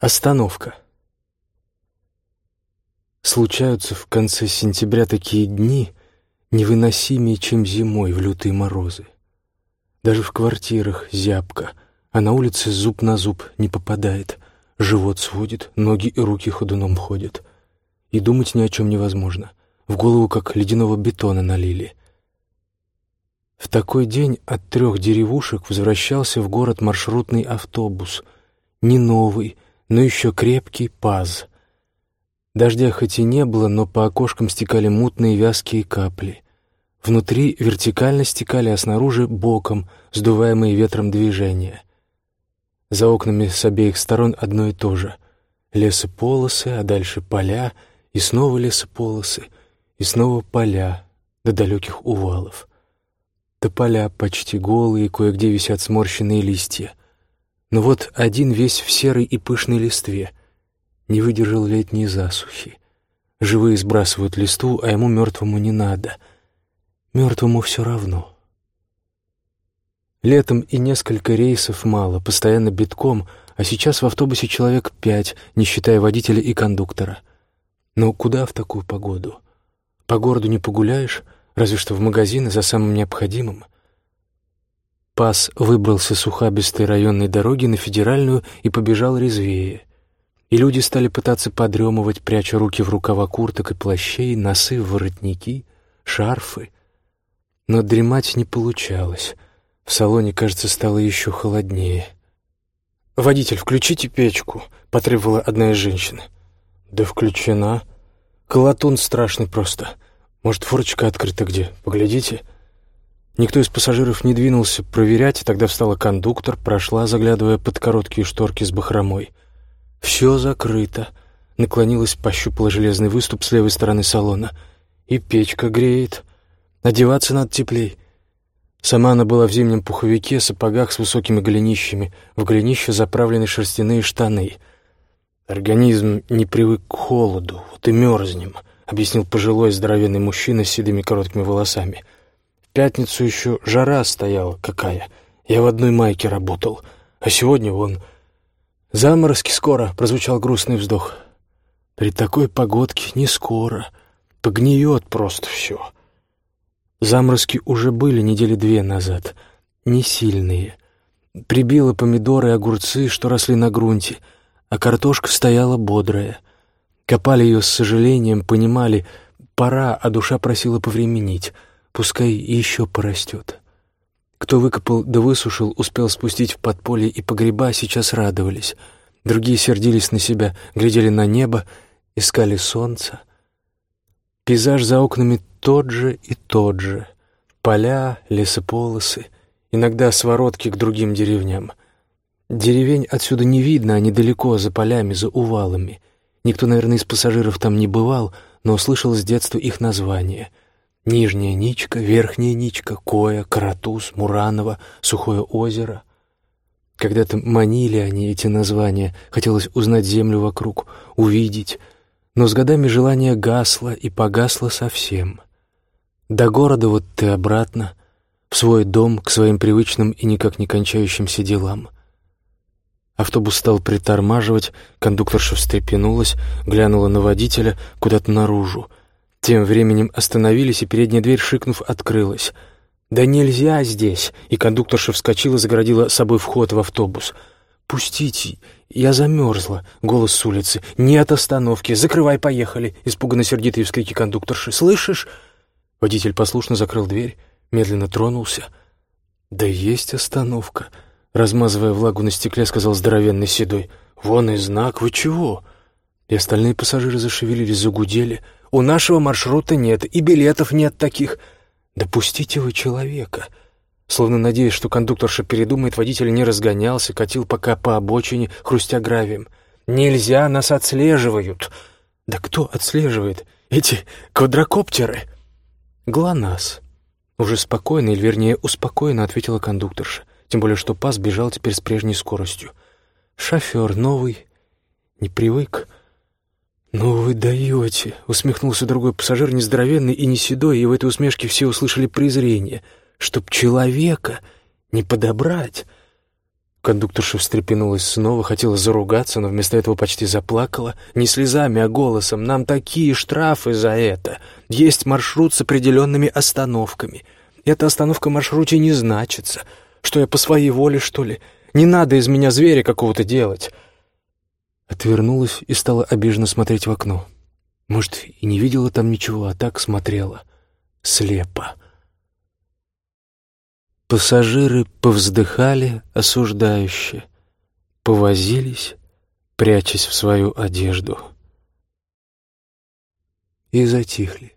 Остановка. Случаются в конце сентября такие дни, невыносимее, чем зимой в лютые морозы. Даже в квартирах зябко, а на улице зуб на зуб не попадает. Живот сводит, ноги и руки ходуном ходят. И думать ни о чем невозможно. В голову как ледяного бетона налили. В такой день от трех деревушек возвращался в город маршрутный автобус. Не новый, но еще крепкий паз. Дождя хоть и не было, но по окошкам стекали мутные вязкие капли. Внутри вертикально стекали, а снаружи — боком, сдуваемые ветром движения. За окнами с обеих сторон одно и то же. Лесополосы, а дальше поля, и снова лесополосы, и снова поля до далеких увалов. Тополя почти голые, кое-где висят сморщенные листья — но вот один весь в серой и пышной листве. Не выдержал летней засухи. Живые сбрасывают листву, а ему мертвому не надо. Мертвому все равно. Летом и несколько рейсов мало, постоянно битком, а сейчас в автобусе человек пять, не считая водителя и кондуктора. Но куда в такую погоду? По городу не погуляешь, разве что в магазины за самым необходимым. Пас выбрался с ухабистой районной дороги на федеральную и побежал резвее. И люди стали пытаться подремывать, пряча руки в рукава курток и плащей, носы в воротники, шарфы. Но дремать не получалось. В салоне, кажется, стало еще холоднее. «Водитель, включите печку», — потребовала одна из женщин. «Да включена. Колотун страшный просто. Может, форочка открыта где? Поглядите». Никто из пассажиров не двинулся проверять, тогда встала кондуктор, прошла, заглядывая под короткие шторки с бахромой. «Все закрыто», — наклонилась, пощупала железный выступ с левой стороны салона. «И печка греет. Одеваться надо теплей». Сама она была в зимнем пуховике, сапогах с высокими голенищами, в голенище заправлены шерстяные штаны. «Организм не привык к холоду, вот и мерзнем», — объяснил пожилой здоровенный мужчина с седыми короткими волосами — пятницу еще жара стояла какая. Я в одной майке работал. А сегодня вон... Заморозки скоро, прозвучал грустный вздох. При такой погодке не скоро. Погниет просто все. Заморозки уже были недели две назад. Не сильные. Прибило помидоры и огурцы, что росли на грунте, а картошка стояла бодрая. Копали ее с сожалением, понимали, пора, а душа просила повременить — Пускай еще порастет. Кто выкопал да высушил, успел спустить в подполье и погреба, сейчас радовались. Другие сердились на себя, глядели на небо, искали солнца. Пейзаж за окнами тот же и тот же. Поля, лесополосы, иногда своротки к другим деревням. Деревень отсюда не видно, они далеко, за полями, за увалами. Никто, наверное, из пассажиров там не бывал, но услышал с детства их название — Нижняя Ничка, Верхняя Ничка, Коя, Каратуз, Муранова, Сухое озеро. Когда-то манили они эти названия, хотелось узнать землю вокруг, увидеть, но с годами желание гасло и погасло совсем. До города вот ты обратно, в свой дом, к своим привычным и никак не кончающимся делам. Автобус стал притормаживать, кондукторша встрепенулась, глянула на водителя куда-то наружу — тем временем остановились, и передняя дверь, шикнув, открылась. «Да нельзя здесь!» И кондукторша вскочила, загородила собой вход в автобус. «Пустите! Я замерзла!» — голос с улицы. «Нет остановки! Закрывай, поехали!» — испуганно сердитые вскрики кондукторши. «Слышишь?» Водитель послушно закрыл дверь, медленно тронулся. «Да есть остановка!» — размазывая влагу на стекле, сказал здоровенный седой. «Вон и знак, вы чего?» И остальные пассажиры зашевелились, загудели — у нашего маршрута нет, и билетов нет таких. Допустите вы человека. Словно надеясь, что кондукторша передумает, водитель не разгонялся, катил пока по обочине, хрустя гравием. «Нельзя, нас отслеживают!» «Да кто отслеживает? Эти квадрокоптеры?» «ГЛОНАСС». Уже спокойно, или вернее успокоенно ответила кондукторша, тем более что пас бежал теперь с прежней скоростью. «Шофер новый, не привык». «Ну вы даете!» — усмехнулся другой пассажир, нездоровенный и не седой, и в этой усмешке все услышали презрение. «Чтоб человека не подобрать!» Кондукторша встрепенулась снова, хотела заругаться, но вместо этого почти заплакала. Не слезами, а голосом. «Нам такие штрафы за это! Есть маршрут с определенными остановками. Эта остановка в маршруте не значится. Что я по своей воле, что ли? Не надо из меня зверя какого-то делать!» Отвернулась и стала обиженно смотреть в окно. Может, и не видела там ничего, а так смотрела. Слепо. Пассажиры повздыхали осуждающе, повозились, прячась в свою одежду, и затихли.